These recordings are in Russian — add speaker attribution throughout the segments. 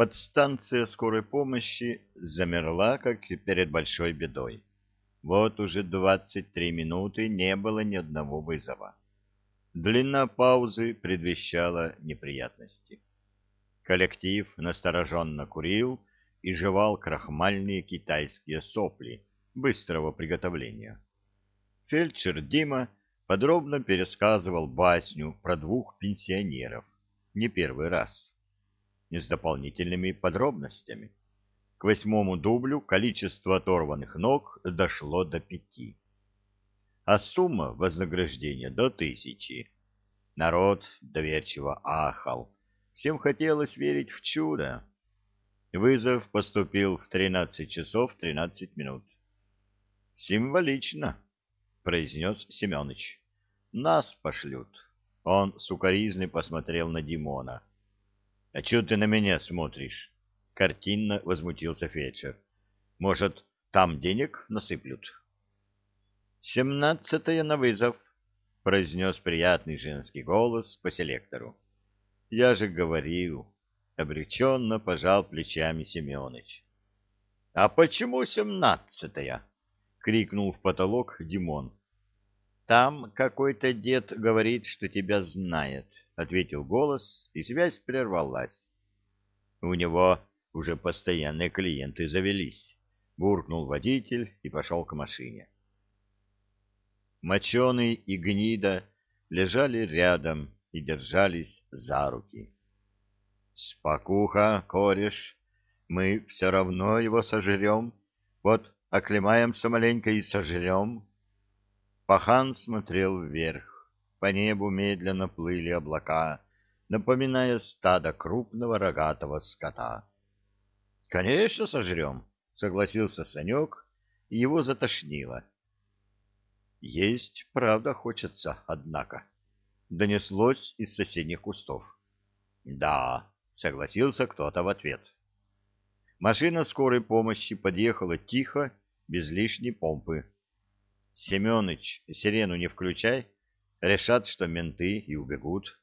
Speaker 1: Подстанция скорой помощи замерла, как перед большой бедой. Вот уже двадцать три минуты не было ни одного вызова. Длина паузы предвещала неприятности. Коллектив настороженно курил и жевал крахмальные китайские сопли быстрого приготовления. Фельдшер Дима подробно пересказывал басню про двух пенсионеров, не первый раз, с дополнительными подробностями. К восьмому дублю количество оторванных ног дошло до пяти, а сумма вознаграждения до тысячи. Народ доверчиво ахал, всем хотелось верить в чудо. Вызов поступил в 13 часов 13 минут. «Символично», — произнес Семенович. «Нас пошлют». Он сукоризный посмотрел на Димона. «А чего ты на меня смотришь?» — картинно возмутился фельдшер. «Может, там денег насыплют?» «Семнадцатое на вызов», — произнес приятный женский голос по селектору. «Я же говорил», — обреченно пожал плечами Семенович. «А почему семнадцатая?» — крикнул в потолок Димон. «Там какой-то дед говорит, что тебя знает», — ответил голос, и связь прервалась. «У него уже постоянные клиенты завелись», — буркнул водитель и пошел к машине. Моченый и гнида лежали рядом и держались за руки. «Спокуха, кореш, мы все равно его сожрем. Вот Оклемаемся маленько и сожрем. Пахан смотрел вверх. По небу медленно плыли облака, напоминая стадо крупного рогатого скота. — Конечно, сожрем, — согласился Санек, и его затошнило. — Есть, правда, хочется, однако. Донеслось из соседних кустов. — Да, — согласился кто-то в ответ. Машина скорой помощи подъехала тихо без лишней помпы. Семёныч, сирену не включай, решат, что менты и убегут.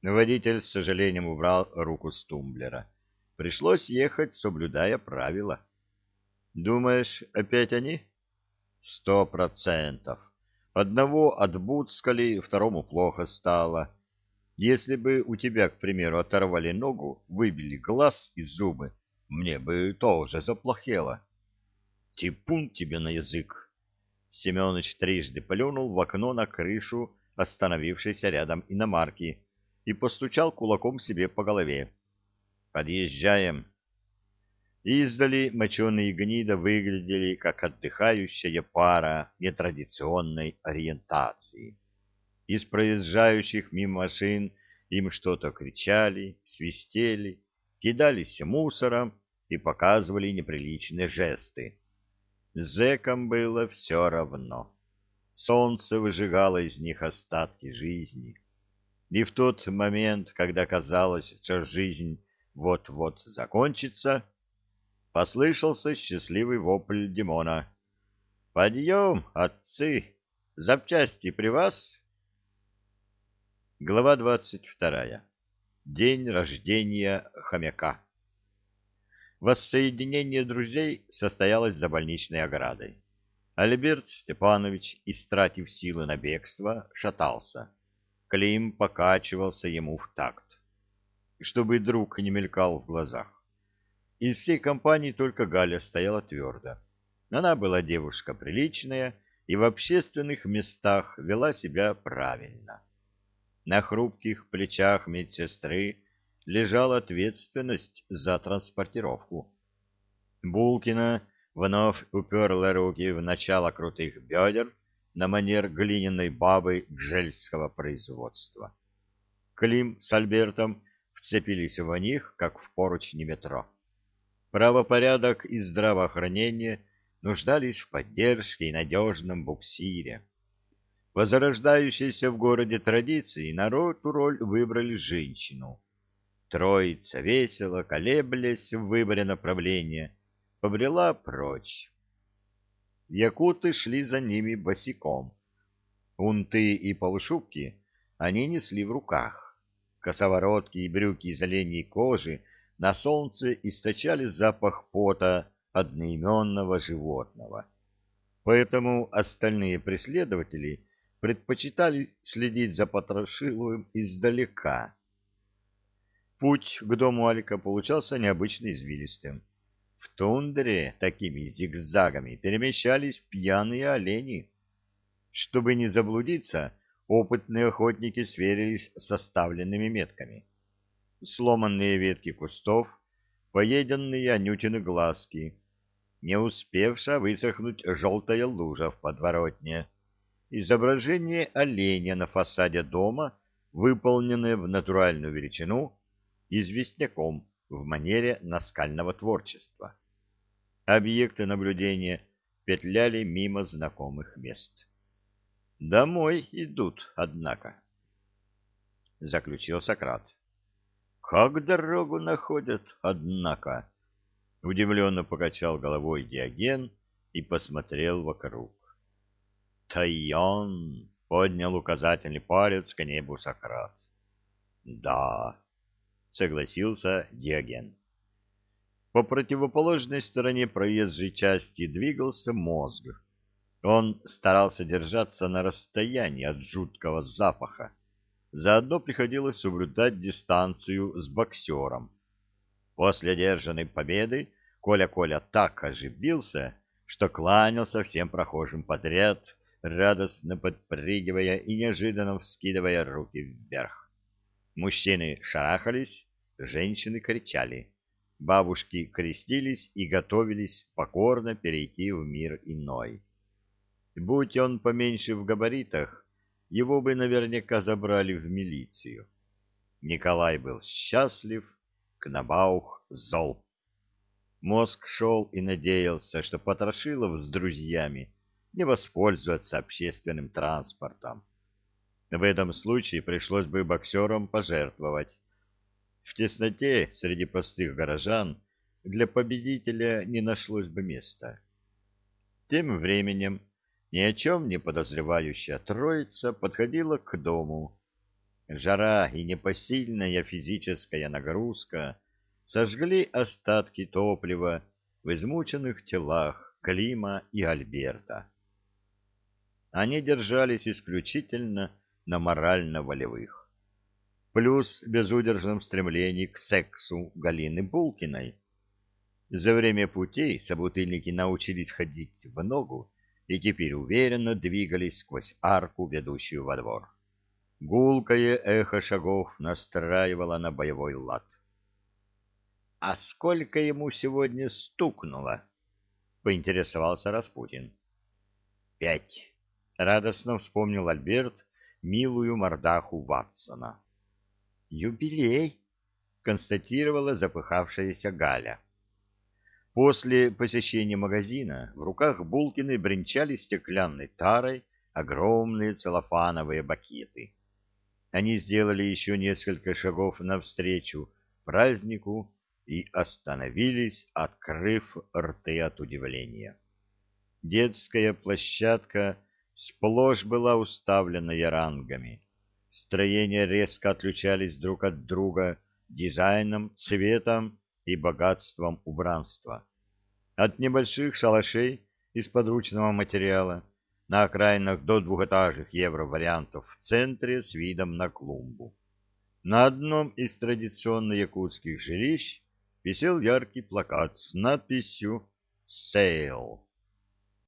Speaker 1: Водитель с сожалением убрал руку с тумблера. Пришлось ехать, соблюдая правила. Думаешь, опять они? Сто процентов. Одного отбудскали, второму плохо стало. Если бы у тебя, к примеру, оторвали ногу, выбили глаз и зубы, мне бы тоже заплохело. Типун тебе на язык! Семенович трижды плюнул в окно на крышу остановившейся рядом иномарки и постучал кулаком себе по голове. «Подъезжаем!» Издали моченые гнида выглядели как отдыхающая пара нетрадиционной ориентации. Из проезжающих мимо машин им что-то кричали, свистели, кидались мусором и показывали неприличные жесты. Зэкам было все равно. Солнце выжигало из них остатки жизни. И в тот момент, когда казалось, что жизнь вот-вот закончится, послышался счастливый вопль Димона. «Подъем, отцы! Запчасти при вас?» Глава двадцать вторая. День рождения хомяка. Воссоединение друзей состоялось за больничной оградой. Альберт Степанович, истратив силы на бегство, шатался. Клим покачивался ему в такт, чтобы друг не мелькал в глазах. Из всей компании только Галя стояла твердо. Она была девушка приличная и в общественных местах вела себя правильно. На хрупких плечах медсестры лежала ответственность за транспортировку. Булкина вновь уперла руки в начало крутых бедер на манер глиняной бабы гжельского производства. Клим с Альбертом вцепились в них, как в поручни метро. Правопорядок и здравоохранение нуждались в поддержке и надежном буксире. Возрождающиеся в городе традиции народ роль выбрали женщину — Троица, весело колеблясь в выборе направления, побрела прочь. Якуты шли за ними босиком. Унты и полушубки они несли в руках. Косоворотки и брюки из оленьей кожи на солнце источали запах пота одноименного животного. Поэтому остальные преследователи предпочитали следить за Потрошиловым издалека. Путь к дому Алика получался необычно извилистым. В тундре такими зигзагами перемещались пьяные олени. Чтобы не заблудиться, опытные охотники сверились с составленными метками. Сломанные ветки кустов, поеденные анютины глазки, не успевшая высохнуть желтая лужа в подворотне, изображение оленя на фасаде дома, выполненное в натуральную величину, известняком в манере наскального творчества. Объекты наблюдения петляли мимо знакомых мест. «Домой идут, однако», — заключил Сократ. «Как дорогу находят, однако?» Удивленно покачал головой Диоген и посмотрел вокруг. «Тайон!» — поднял указательный палец к небу Сократ. «Да», — согласился Диоген. По противоположной стороне проезжей части двигался мозг. Он старался держаться на расстоянии от жуткого запаха. Заодно приходилось соблюдать дистанцию с боксером. После одержанной победы Коля-Коля так оживился, что кланялся всем прохожим подряд, радостно подпрыгивая и неожиданно вскидывая руки вверх. Мужчины шарахались, женщины кричали. Бабушки крестились и готовились покорно перейти в мир иной. Будь он поменьше в габаритах, его бы наверняка забрали в милицию. Николай был счастлив, Кнабаух зол. Мозг шел и надеялся, что Потрошилов с друзьями не воспользуется общественным транспортом. В этом случае пришлось бы боксерам пожертвовать. В тесноте среди простых горожан для победителя не нашлось бы места. Тем временем ни о чем не подозревающая троица подходила к дому. Жара и непосильная физическая нагрузка сожгли остатки топлива в измученных телах Клима и Альберта. Они держались исключительно на морально-волевых. Плюс безудержном стремлении к сексу Галины Булкиной. За время путей собутыльники научились ходить в ногу и теперь уверенно двигались сквозь арку, ведущую во двор. Гулкое эхо шагов настраивало на боевой лад. — А сколько ему сегодня стукнуло? — поинтересовался Распутин. — Пять. Радостно вспомнил Альберт милую мордаху Ватсона. «Юбилей!» — констатировала запыхавшаяся Галя. После посещения магазина в руках Булкины бренчали стеклянной тарой огромные целлофановые бакеты. Они сделали еще несколько шагов навстречу празднику и остановились, открыв рты от удивления. Детская площадка сплошь была уставлена ярангами. Строения резко отличались друг от друга дизайном, цветом и богатством убранства. От небольших шалашей из подручного материала на окраинах до двухэтажных евро-вариантов в центре с видом на клумбу. На одном из традиционно якутских жилищ висел яркий плакат с надписью «Сейл».